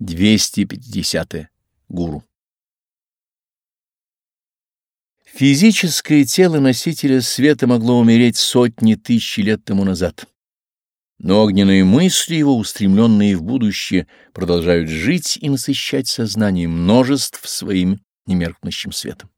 250. -е. Гуру. Физическое тело носителя света могло умереть сотни тысяч лет тому назад. Но огненные мысли его, устремленные в будущее, продолжают жить и насыщать сознание множеств своим немеркнущим светом.